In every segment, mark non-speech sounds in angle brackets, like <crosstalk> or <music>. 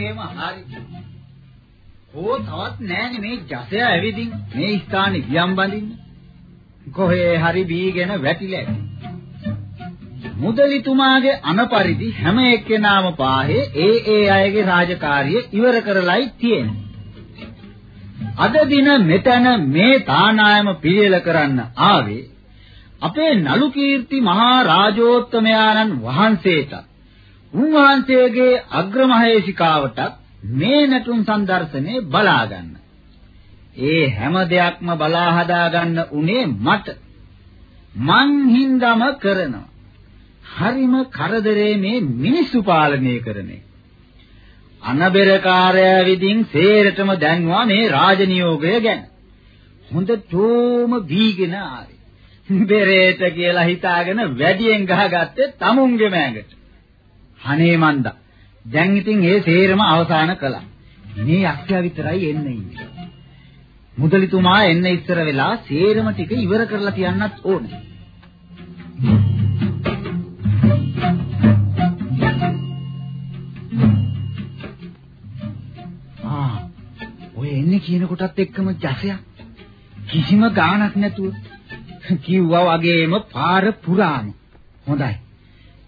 මං හිතුවා වගේම හරි. ඕ තවත් නෑනේ මේ ජසය ඇවිදින් මේ ස්ථානේ වියම් බඳින්න. කොහේ හරි බීගෙන වැටිලා ඇති. මුදලිතුමාගේ අනපරිදි හැම එක්කෙනාම පාහේ ඒ ඒ අයගේ රාජකාරිය ඉවර කරලයි තියෙන්නේ. අද දින මෙතන මේ තානායම පිළියෙල කරන්න ආවේ අපේ නලු කීර්ති මහා රාජෝත්තමයාණන් වහන්සේට උන්වහන්සේගේ අග්‍රමහේශිකාවට මේ නැටුම් සංදර්ශනේ බලා ගන්න. ඒ හැම දෙයක්ම බලා හදා ගන්න උනේ මට. මං හින්දම කරනවා. හරිම කරදරේ මේ මිනිස්සු පාලනය කරන්නේ. අනබෙරකාරය විදිහින් සේරටම දැන්වා මේ රාජනියෝගය ගැන. හොඳටම බීගෙන ආවේ. බෙරේට කියලා හිතාගෙන වැඩියෙන් ගහගත්තේ tamunge මෑඟට. අනේ මන්දා. දැන් ඉතින් ඒ සේරම අවසන් කළා. මේ අක්ෂයා විතරයි එන්න ඉන්නේ. මුදලිතුමා එන්න ඉස්සර වෙලා සේරම ටික ඉවර කරලා තියන්නත් ඕනේ. ආ ඔය එන්නේ කියන කොටත් එක්කම ජසයක් කිසිම ගාණක් නැතුව කිව්වා වගේම පාර පුරාම හොඳයි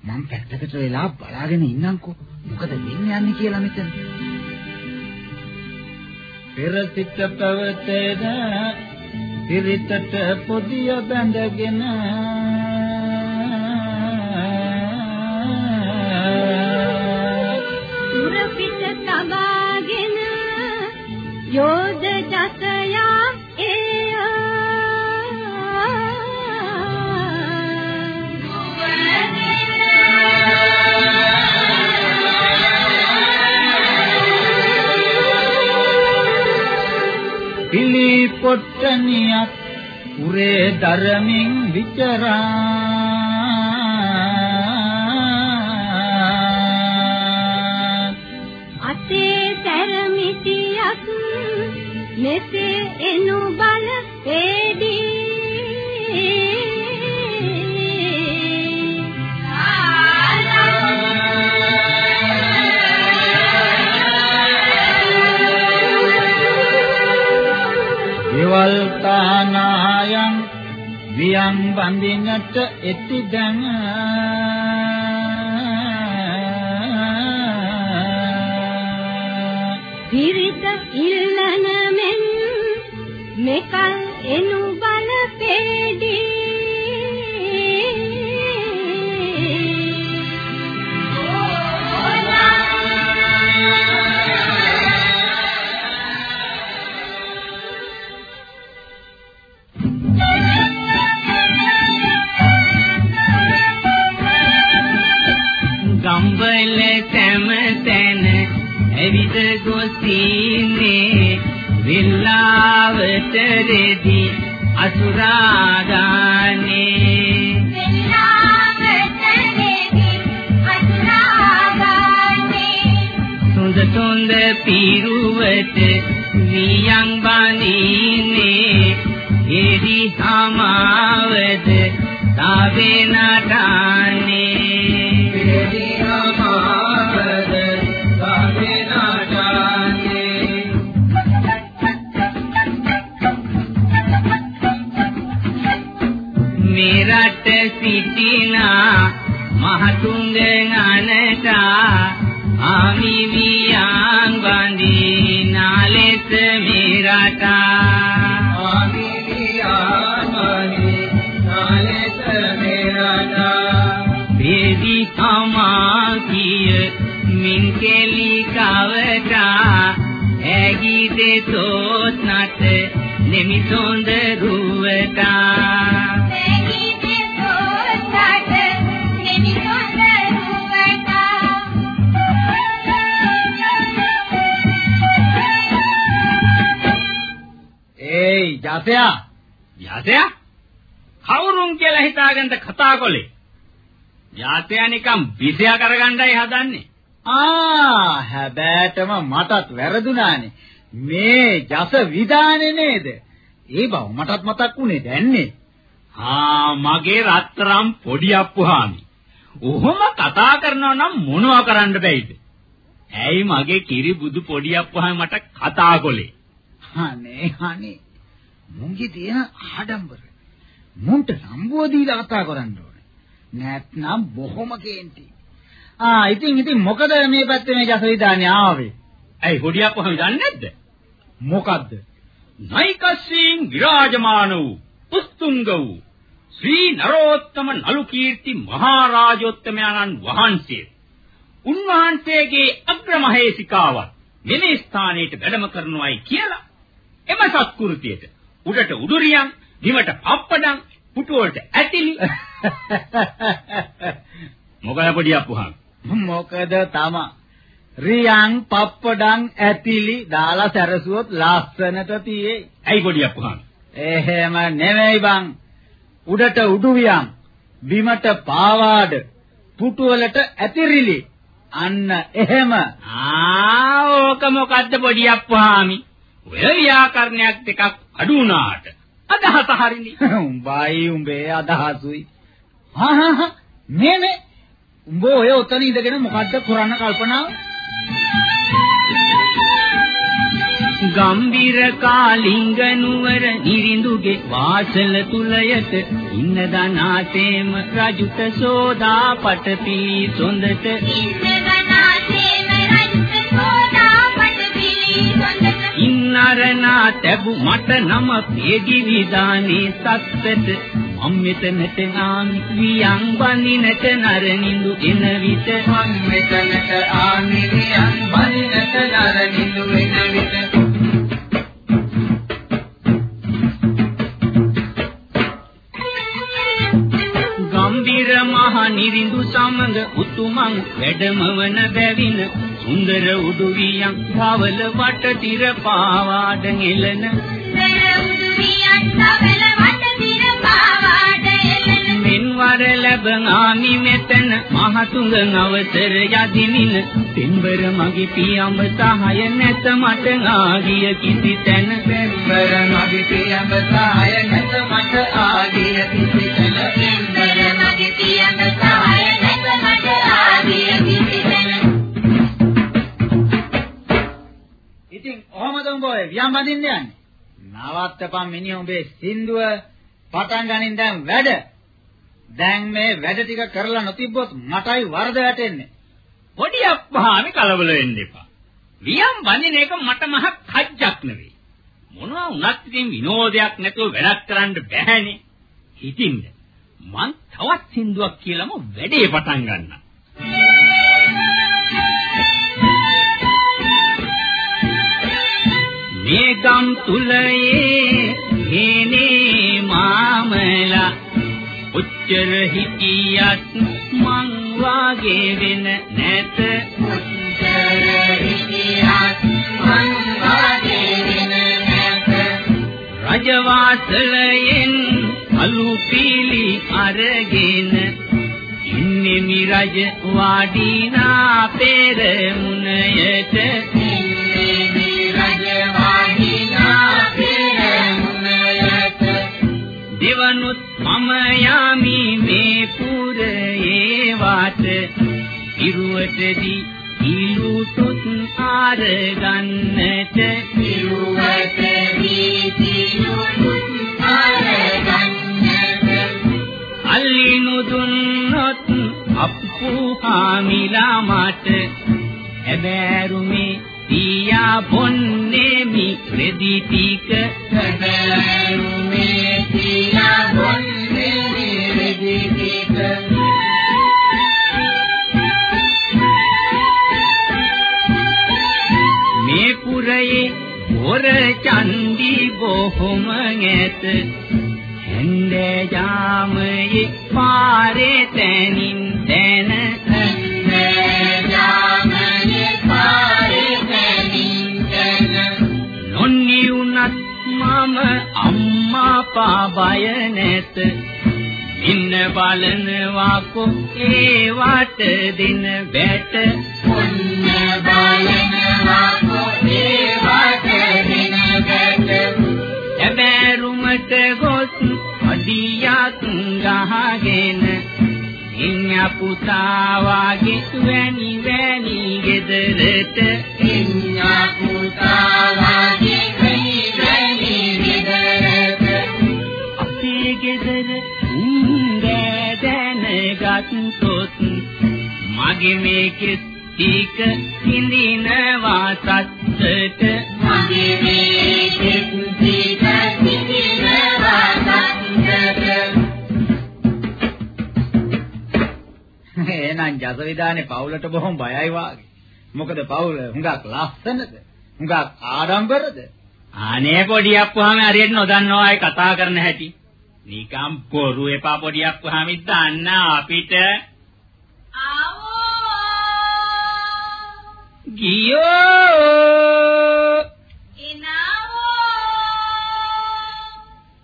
මම පැත්තකට වෙලා බලාගෙන ඉන්නම්කෝ. මොකද වෙන්නේ යන්නේ කියලා මෙතන. පෙර සිට පැවතෙන පිරිතට පොදිය බැඳගෙන යෝධ පොට්ටනියක් උරේ ධර්මින් විචරා. අතේ තරමිතියක් මෙසේ එනු බල එදී දේවල් තානායන් වියන් බඳින්නට එති දැන. පිරිත ඉල්ලන මෙන් මෙකල් එනු බල පෙදී ගම්වල සෑම තැන ඇවිද ගොසින්නේ විල්ලාවට රෙදි අසුරාගානේ සොඳ සොඳ පිරුවට වියන් බඳින්නේ. එරි සමාවද තාවේ නටන්නේ රට සිටිනා මහතුංග ඥානතා ආමි වියන් වඳිනා ලෙස මේ රට. ආමි වියන් වඳිනා ලෙස මේ රට. බේදි සමාතිය මින් කෙලි කවටා ඇගි දෙතොත් නට නිමිසොඳ ජාතයා යාතයා කවුරුන් කියලා හිතාගෙන කතා කොලේ යාතයා නිකන් විසය කරගන්නයි හදන්නේ ආ හැබෑටම මටත් වැරදුනානේ මේ ජස විදානේ නේද ඒ බව මටත් මතක් වුණේ දැන්නේ ආ මගේ රත්තරම් පොඩි අප්පුහාමි. ඔහොම කතා කරනවා නම් මොනවා කරන්න බැයිද? ඇයි මගේ කිරි බුදු පොඩියක් වහම මට කතා කොලේ? අනේ අනේ. මුංගේ තියෙන ආඩම්බර. මුන්ට සම්බුව දීලා කතා කරන්න ඕනේ. නැත්නම් බොහොම කේන්ති. ආ ඉතින් ඉතින් මොකද මේ පැත්තේ මේ ජසවිදානේ ආවේ? ඇයි පොඩියක් වහම දන්නේ නැද්ද? මොකද්ද? නයිකස්සීන් විරාජමාන වූ උස්තුංග වූ ශ්‍රී නරෝත්තම නලු කීර්ති මහරජෝත්තමයන්න් වහන්සේ උන්වහන්සේගේ අග්‍රමහේසිකාවත් මෙම ස්ථානයට වැඩම කරනවායි කියලා එම සත්කෘතියට උඩට උඩුරියන් බිමට පප්පඩම් පුටු වලට ඇතිලි. <laughs> මොකද පොඩි අප්පුහන් මොකද තමා? රියන් පප්පඩම් ඇතිලි දාලා සැරසුවොත් ලස්සනට තියේ. ඇයි පොඩි අප්පුහන් එහෙම නෙමෙයි බං. උඩට උඩුවියන් බිමට පාවාඩ පුටු වලට ඇතිරිලි. අන්න එහෙම. ආ ඕක මොකද්ද පොඩි අප්පාමි ඔය ව්‍යාකරණයක් ටිකක් අඩු වුණාට. අදහස හරිනේ. <laughs> උඹයි උඹේ අදහසුයි. හා හා හා. මේ මේ. උඹ ඔය උතන ඉඳගෙන මොකද්ද කරන්න කල්පනාව? ගම්බීර කාලිංග නුවර නිරිඳුගේ වාසල තුලයට ඉන්න දනාතේම රජුට සෝදා පටපිලි සොඳට ඉන්නරනා තැබු මට නම පෙදි විදානේ සත්තට මම් මෙතනට ආමි වියන් බඳිනට නරනිඳු එන විට. මම් මෙතනට ආමි වියන් බඳිනට නරනිඳු එන විට. ගම්බීර මහ නිරිඳු සමඟ උතුමන් වැඩමවන බැවින සුන්දර උඩුවියන් භවල වට තිර පාවාඩ නෙලන මෙන්වර ලැබනාමි මෙතන මහතුඟ අවසර යදිනින පෙම්බර මගේ පියඹ සහය නැත මට ආගිය කිසි තැන. පෙම්බර මගේ පියඹ සහය නැත මට ආගිය කිසි තැන. පෙම්බර මගේ පියඹ සහය නැත මට ආගිය කිසි උඹ ඔය වියම් බඳින්න යන්නේ නවත්තපන් මිනිහ උඹේ සින්දුව පටන් ගනින් දැන් වැඩ දැන් මේ වැඩ ටික කරලා නොතිබ්බොත් මටයි වරද වැටෙන්නේ. පොඩි අප්පහාමි කලබල වෙන්න එපා. වියම් වඳින එක මට මහ කජ්ජක් නෙවෙයි. මොනවා වුණත් ඉතින් විනෝදයක් නැතුව වැඩක් කරන්න බෑනේ. හිතින්ද මං තවත් සින්දුවක් කියලාම වැඩේ පටන් ගන්නම්. මේ ගම් තුලයේ හේනේ මාමලා උච්චර හිටියත් මං වාගේ වෙන නැත. උච්චර හිටියත් මං වාගේ වෙන නැත. රජවාසලයෙන් අලු පීලි අරගෙන ඉන්නේ මි රජ වාඩිනා පෙරමුණයට මම යාමි මේ පුරේ වාට. ඉරුවටදී ඉලුතුත් ආර ගන්නට ඉරුවටදී ඉලුතුත් ආර ගන්නට අල්ලිනු දුන්නොත් අප්පු හාමිලා මට. හැබෑරුමේ තියා බොන්නේ මි රෙදි ටික හැබෑරුමේ තියා බොන්නේ මි රෙදි ටික මේ පුරයේ හොර චන්දි බොහොම ඇත හෙන්ද ජාමයේ පාරේ තැනින් තැන අම්මා පා බය නැත. ඉන්න බලනවා කො ඒ වට දින බැට ඔන්න බලනවා කො ඒ වට දින බැට එබැරුමට ගොස් අඩියක් ගහගෙන ඉන්න පුතා වාගේ වැනි වැනි ගෙදරට. එඤ්ඤා පුතා වාගේ දැනගත්ොත් මගේ මේකෙත් ටික හිඳිනවා සත්තට මගේ මේ කෙත්ටි කසිනවා සත්තට එහෙනම් ජසවිදානේ පවුලට බොහොම බයයි වාගේ. මොකද පවුල හුඟක් ලස්සනද? හුඟක් ආඩම්බරද? අනේ පොඩි අප්පුවාම හරියට නොදන්නවා අය කතා කරන හැටි. නිකම් බොරු එපා පොඩි අප්පුවාම දන්න අපිට. ගියෝ!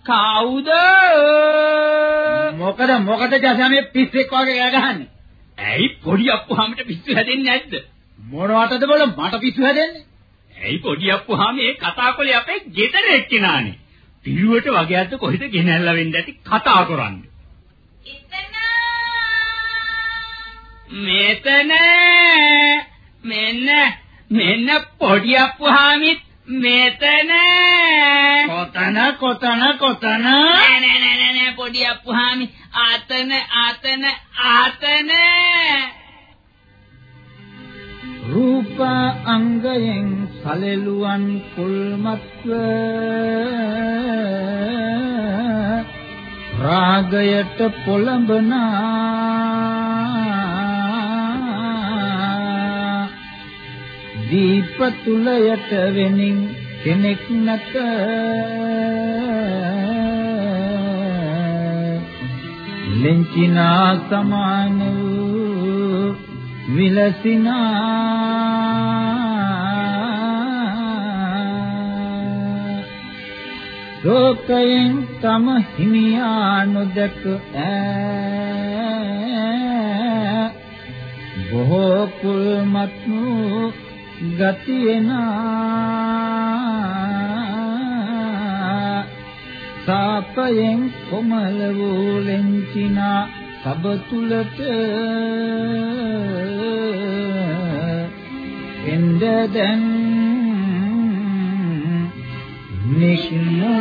කවුද? මොකද මොකද ජසමේ පිස්සෙක් වගේ ගෑ ගහන්නේ? ඇයි පොඩි අප්පුවාමට පිස්සු හැදෙන්නේ නැද්ද? මොනවටද බල මට පිස්සු හැදෙන්නේ? ඇයි පොඩි අප්පුවාම මේ කතා කළේ අපේ ගෙදර එක්කිනානේ පිරුවට වගේක්ද කොහෙද ගෙනල්ලා වෙන්න ඇති කතා කරන්නේ. මෙතන මෙන්න මෙන්න පොඩි අප්පුහාමිත් මෙතන කොතන කොතන කොතන? නෑ නෑ නෑ පොඩි අප්පුහාමි ආතන ආතන ආතන රූප අංගයෙන් සලෙලුවන් කුල්මත්ව. රාගයට පොළඹනා. දීප තුලයට වෙනින් කෙනෙක් නැත. ලෙන්චිනා සමාන වූ විලසිනා ලෝකයෙන් තම හිමියා නොදක ඈ බොහෝ කුල්මත් වූ ගතියනා සාපයෙන් කොමල වූ ලෙන්චිනා සබතුලට එන්ද දැන් නික්මුමා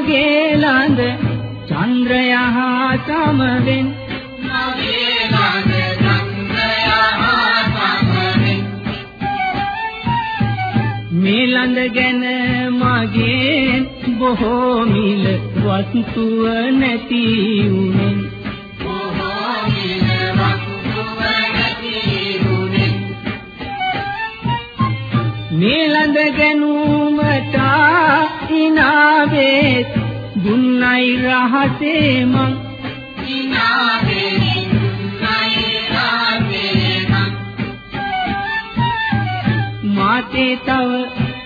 නමුත් මගේ ළඟ චන්ද්‍රයහා සමවෙන්. මේ ළඳ ගැන මගේ බොහෝ මිල වස්තුව නැති උනේ මේ ළඳ ගැනුමට ඉනාවේ දුන්නයි රහසේ මං. මාතේ තව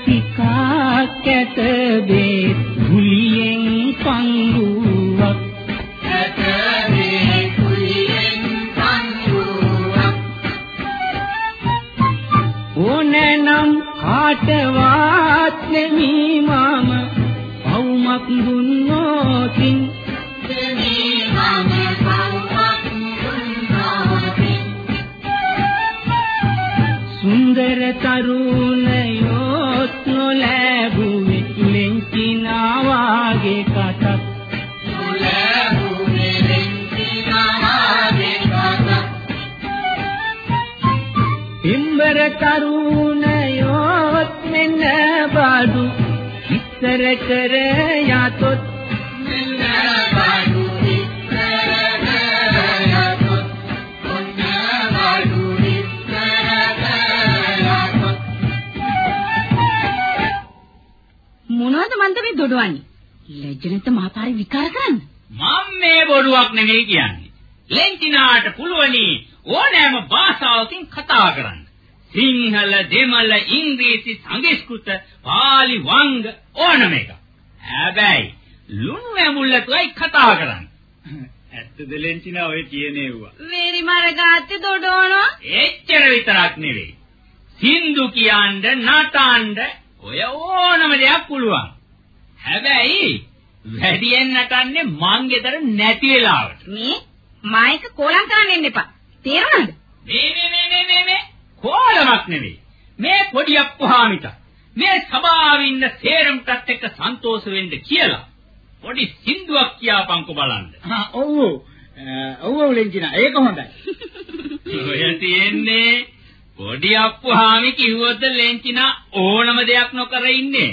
ටිකක් ඇත දේ ගුලියෙන් පංගුවක් ඕනනම් කාටවත් නෙමි මම පවුමක් දුන්නෝතින් සුන්දර තරුණයොත් නොලැබුවේ ලෙන්චිනා වාගේ කටක් පිම්බර තරුණයොත් මෙන්න බඩු ඉස්සර කර යතොත් මොනවද මන්ද මේ දොඩවන්නේ? ලැජ්ජ නැත්නම් මහපාරේ විකාර කරන්න. මම මේ බොරුවක් නෙමෙයි කියන්නේ. ලෙන්චිනාට පුළුවනි ඕනෑම භාෂාවකින් කතා කරන්න. සිංහල, දෙමළ, ඉංග්‍රීසි, සංස්කෘත, පාලි, වංග ඕනම එක. හැබැයි ලුණු ඇමුල්ලටයි කතා කරන්න. ඇත්තද ලෙන්චිනා ඔය කියන ඒවා? වේරි මරගාත්තේ දොඩවනවා. එච්චර විතරක් නෙවෙයි. සින්දු කියන්න, නටන්න ඔය ඕනම දෙයක් පුළුවන්. හැබැයි වැඩියෙන් නටන්නේ මං ගෙදර නැති වෙලාවට. මේ මායික කෝලම් කරන්න එන්න එපා. තේරුණාද? මේ මේ මේ මේ මේ මේ කොලමක් නෙවෙයි. මේ පොඩියක් කොහාමිට. මේ සභාවේ ඉන්න සේරමටත් එක්ක සන්තෝෂ වෙන්න කියලා. පොඩි සින්දුවක් කියාපන්කෝ බලන්න. ආ ඔව් ඔව් ඔව් ලෙන්චිනා ඒක හොඳයි. ඔය තියෙන්නේ පොඩි අප්පුහාමි කිව්වොත් ලෙන්චිනා ඕනම දෙයක් නොකර ඉන්නේ.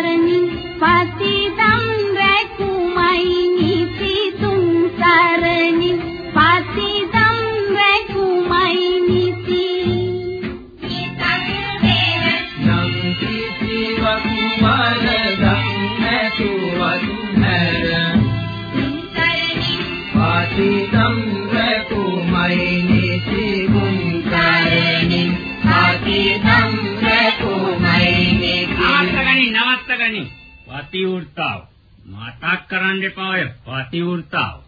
Parani, Pas පතිවෘතාව මතක් කරන්න එපා ඔය පතිවෘතාව